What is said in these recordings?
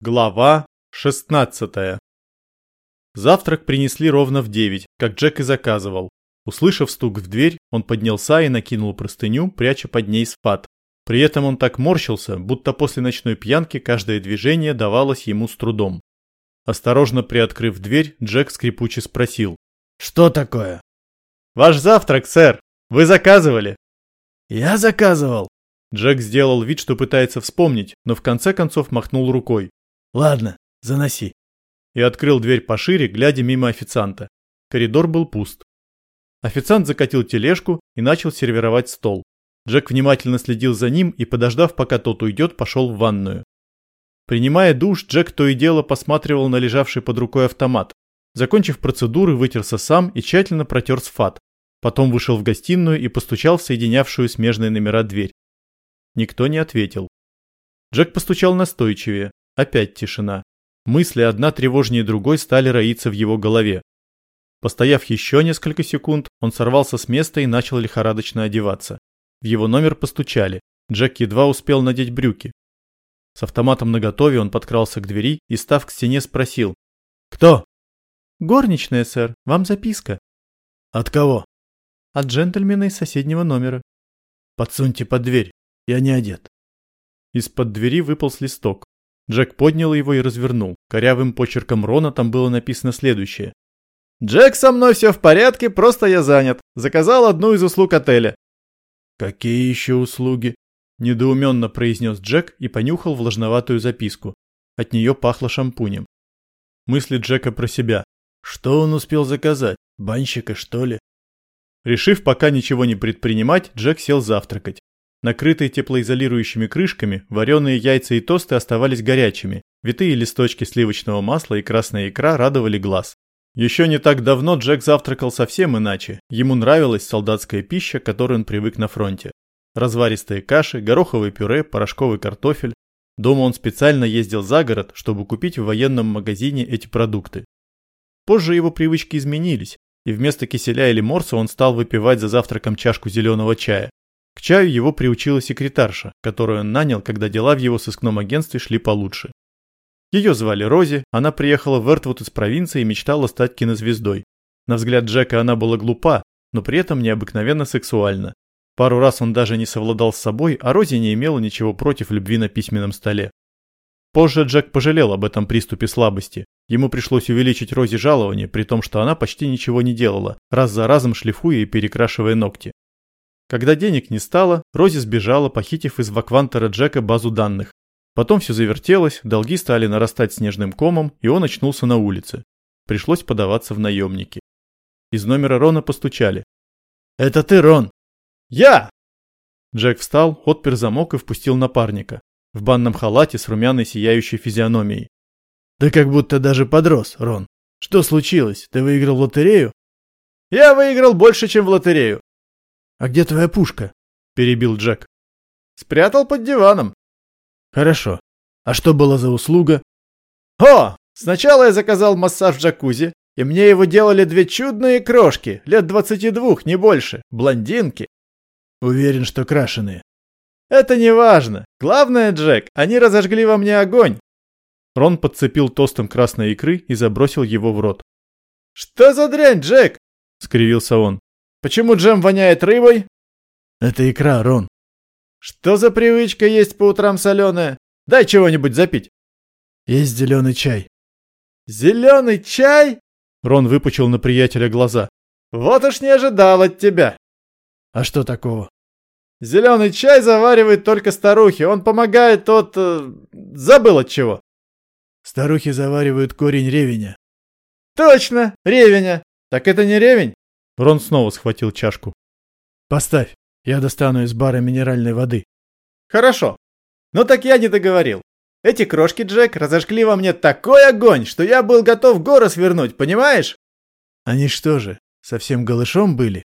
Глава 16 Завтрак принесли ровно в 9, как Джек и заказывал. Услышав стук в дверь, он поднялся и накинул простыню, пряча под ней сфат. При этом он так морщился, будто после ночной пьянки каждое движение давалось ему с трудом. Осторожно приоткрыв дверь, Джек скрипуче спросил. «Что такое?» «Ваш завтрак, сэр! Вы заказывали!» «Я заказывал!» Джек сделал вид, что пытается вспомнить, но в конце концов махнул рукой. Ладно, заноси. И открыл дверь пошире, глядя мимо официанта. Коридор был пуст. Официант закатил тележку и начал сервировать стол. Джек внимательно следил за ним и, подождав, пока тот уйдет, пошел в ванную. Принимая душ, Джек то и дело посматривал на лежавший под рукой автомат. Закончив процедуры, вытерся сам и тщательно протер сфат. Потом вышел в гостиную и постучал в соединявшую смежные номера дверь. Никто не ответил. Джек постучал настойчивее. Опять тишина. Мысли одна тревожнее другой стали роиться в его голове. Постояв еще несколько секунд, он сорвался с места и начал лихорадочно одеваться. В его номер постучали. Джек едва успел надеть брюки. С автоматом наготове он подкрался к двери и, став к стене, спросил. «Кто?» «Горничная, сэр. Вам записка». «От кого?» «От джентльмена из соседнего номера». «Подсуньте под дверь. Я не одет». Из-под двери выпал листок. Джек поднял его и развернул. Корявым почерком Рона там было написано следующее. «Джек, со мной все в порядке, просто я занят. Заказал одну из услуг отеля». «Какие еще услуги?» Недоуменно произнес Джек и понюхал влажноватую записку. От нее пахло шампунем. Мысли Джека про себя. Что он успел заказать? Банщика, что ли? Решив пока ничего не предпринимать, Джек сел завтракать. Накрытые теплоизолирующими крышками, вареные яйца и тосты оставались горячими. Витые листочки сливочного масла и красная икра радовали глаз. Еще не так давно Джек завтракал совсем иначе. Ему нравилась солдатская пища, к которой он привык на фронте. Разваристые каши, гороховое пюре, порошковый картофель. Дома он специально ездил за город, чтобы купить в военном магазине эти продукты. Позже его привычки изменились, и вместо киселя или морса он стал выпивать за завтраком чашку зеленого чая. К чаю его приучила секретарша, которую он нанял, когда дела в его сыскном агентстве шли получше. Ее звали Рози, она приехала в Эртвуд из провинции и мечтала стать кинозвездой. На взгляд Джека она была глупа, но при этом необыкновенно сексуальна. Пару раз он даже не совладал с собой, а Рози не имела ничего против любви на письменном столе. Позже Джек пожалел об этом приступе слабости. Ему пришлось увеличить Рози жалование, при том, что она почти ничего не делала, раз за разом шлифуя и перекрашивая ногти. Когда денег не стало, Рози сбежала, похитив из ваквантера Джека базу данных. Потом все завертелось, долги стали нарастать снежным комом, и он очнулся на улице. Пришлось подаваться в наемники. Из номера Рона постучали. «Это ты, Рон?» «Я!» Джек встал, отпер замок и впустил напарника. В банном халате с румяной сияющей физиономией. «Да как будто даже подрос, Рон. Что случилось? Ты выиграл в лотерею?» «Я выиграл больше, чем в лотерею. «А где твоя пушка?» – перебил Джек. «Спрятал под диваном». «Хорошо. А что было за услуга?» «О, сначала я заказал массаж в джакузи, и мне его делали две чудные крошки, лет двадцати двух, не больше, блондинки». «Уверен, что крашеные». «Это не важно. Главное, Джек, они разожгли во мне огонь». Рон подцепил тостом красной икры и забросил его в рот. «Что за дрянь, Джек?» – скривился он. Почему джем воняет рыбой? Это икра, Рон. Что за привычка есть по утрам соленое? Дай чего-нибудь запить. Есть зеленый чай. Зеленый чай? Рон выпучил на приятеля глаза. Вот уж не ожидал от тебя. А что такого? Зеленый чай заваривают только старухи. Он помогает от... Э, забыл от чего. Старухи заваривают корень ревеня. Точно, ревеня. Так это не ревень? Рон снова схватил чашку. «Поставь, я достану из бара минеральной воды». «Хорошо. Ну так я не договорил. Эти крошки, Джек, разожгли во мне такой огонь, что я был готов горы свернуть, понимаешь?» «Они что же, совсем голышом были?»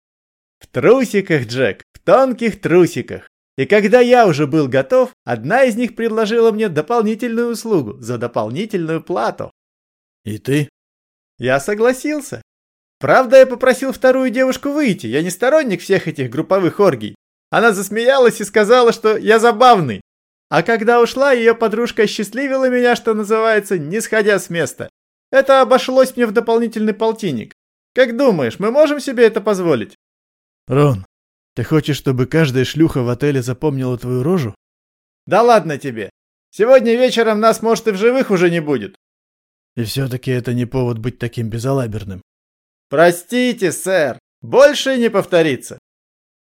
«В трусиках, Джек, в тонких трусиках. И когда я уже был готов, одна из них предложила мне дополнительную услугу за дополнительную плату». «И ты?» «Я согласился. Правда, я попросил вторую девушку выйти, я не сторонник всех этих групповых оргий. Она засмеялась и сказала, что я забавный. А когда ушла, ее подружка осчастливила меня, что называется, не сходя с места. Это обошлось мне в дополнительный полтинник. Как думаешь, мы можем себе это позволить? Рон, ты хочешь, чтобы каждая шлюха в отеле запомнила твою рожу? Да ладно тебе. Сегодня вечером нас, может, и в живых уже не будет. И все-таки это не повод быть таким безалаберным. Простите, сэр. Больше не повторится.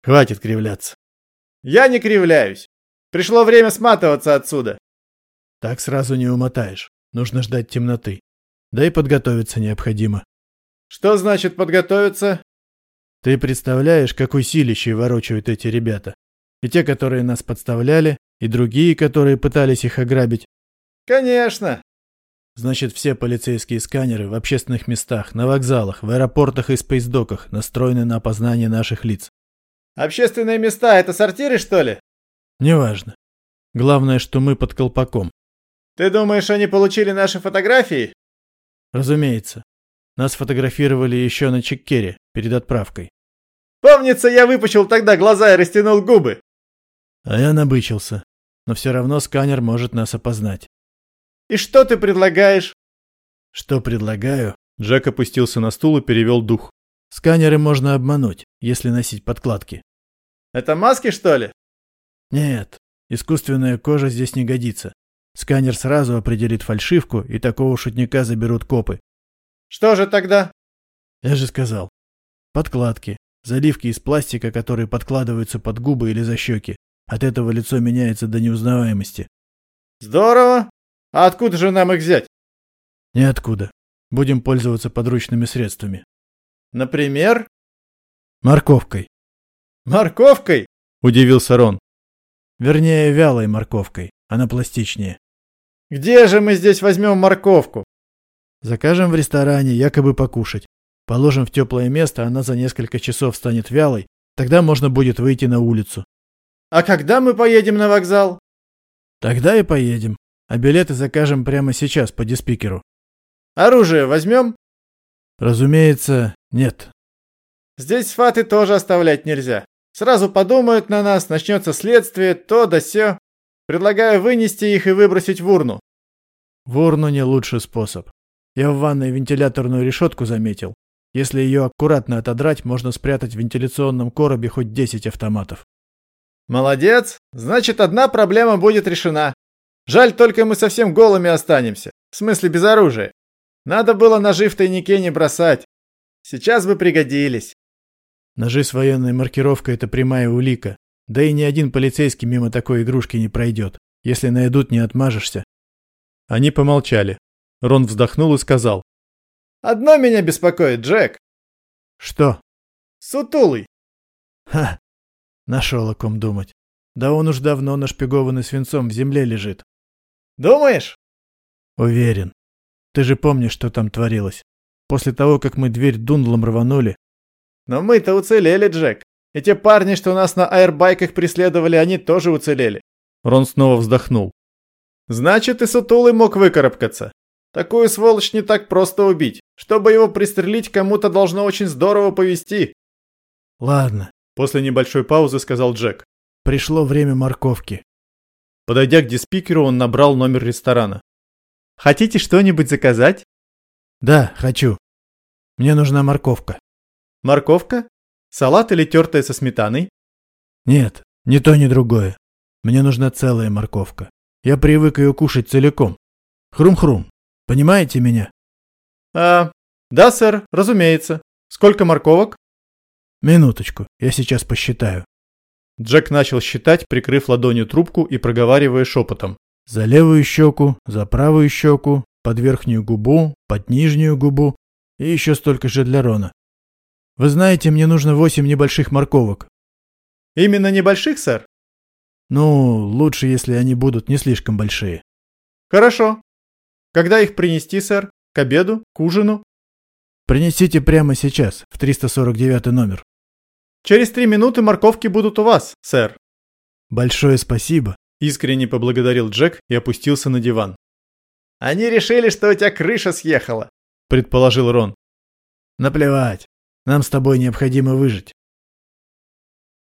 Хватит кривляться. Я не кривляюсь. Пришло время сматываться отсюда. Так сразу не умотаешь. Нужно ждать темноты. Да и подготовиться необходимо. Что значит подготовиться? Ты представляешь, какой силищей ворочают эти ребята? И те, которые нас подставляли, и другие, которые пытались их ограбить. Конечно. Значит, все полицейские сканеры в общественных местах, на вокзалах, в аэропортах и спейсдоках настроены на опознание наших лиц. Общественные места – это сортиры, что ли? Неважно. Главное, что мы под колпаком. Ты думаешь, они получили наши фотографии? Разумеется. Нас фотографировали еще на Чеккере перед отправкой. Помнится, я выпучил тогда глаза и растянул губы. А я набычился. Но все равно сканер может нас опознать. И что ты предлагаешь? Что предлагаю? Джек опустился на стул и перевел дух. Сканеры можно обмануть, если носить подкладки. Это маски, что ли? Нет, искусственная кожа здесь не годится. Сканер сразу определит фальшивку, и такого шутника заберут копы. Что же тогда? Я же сказал. Подкладки. Заливки из пластика, которые подкладываются под губы или за щеки. От этого лицо меняется до неузнаваемости. Здорово. А откуда же нам их взять? Ниоткуда. Будем пользоваться подручными средствами. Например? Морковкой. Морковкой? Удивился Рон. Вернее, вялой морковкой. Она пластичнее. Где же мы здесь возьмем морковку? Закажем в ресторане, якобы покушать. Положим в теплое место, она за несколько часов станет вялой. Тогда можно будет выйти на улицу. А когда мы поедем на вокзал? Тогда и поедем. А билеты закажем прямо сейчас по диспикеру. Оружие возьмем? Разумеется, нет. Здесь фаты тоже оставлять нельзя. Сразу подумают на нас, начнется следствие, то да сё. Предлагаю вынести их и выбросить в урну. В урну не лучший способ. Я в ванной вентиляторную решетку заметил. Если ее аккуратно отодрать, можно спрятать в вентиляционном коробе хоть 10 автоматов. Молодец. Значит, одна проблема будет решена. Жаль, только мы совсем голыми останемся. В смысле, без оружия. Надо было ножи в тайнике не бросать. Сейчас бы пригодились. Ножи с военной маркировкой – это прямая улика. Да и ни один полицейский мимо такой игрушки не пройдет. Если найдут, не отмажешься. Они помолчали. Рон вздохнул и сказал. «Одно меня беспокоит, Джек». «Что?» «Сутулый». «Ха! Нашел о ком думать. Да он уж давно нашпигованный свинцом в земле лежит». «Думаешь?» «Уверен. Ты же помнишь, что там творилось. После того, как мы дверь дундлом рванули». «Но мы-то уцелели, Джек. И те парни, что нас на аэрбайках преследовали, они тоже уцелели». Рон снова вздохнул. «Значит, и Сутулый мог выкарабкаться. Такую сволочь не так просто убить. Чтобы его пристрелить, кому-то должно очень здорово повести. Ладно, после небольшой паузы сказал Джек. Пришло время морковки. Подойдя к диспикеру, он набрал номер ресторана. Хотите что-нибудь заказать? Да, хочу. Мне нужна морковка. Морковка? Салат или тертая со сметаной? Нет, ни то, ни другое. Мне нужна целая морковка. Я привык ее кушать целиком. Хрум-хрум. Понимаете меня? А, да, сэр, разумеется. Сколько морковок? Минуточку, я сейчас посчитаю. Джек начал считать, прикрыв ладонью трубку и проговаривая шепотом. За левую щеку, за правую щеку, под верхнюю губу, под нижнюю губу и еще столько же для Рона. Вы знаете, мне нужно восемь небольших морковок. Именно небольших, сэр? Ну, лучше, если они будут не слишком большие. Хорошо. Когда их принести, сэр? К обеду? К ужину? Принесите прямо сейчас, в 349 номер. Через три минуты морковки будут у вас, сэр. Большое спасибо. Искренне поблагодарил Джек и опустился на диван. Они решили, что у тебя крыша съехала, предположил Рон. Наплевать. Нам с тобой необходимо выжить.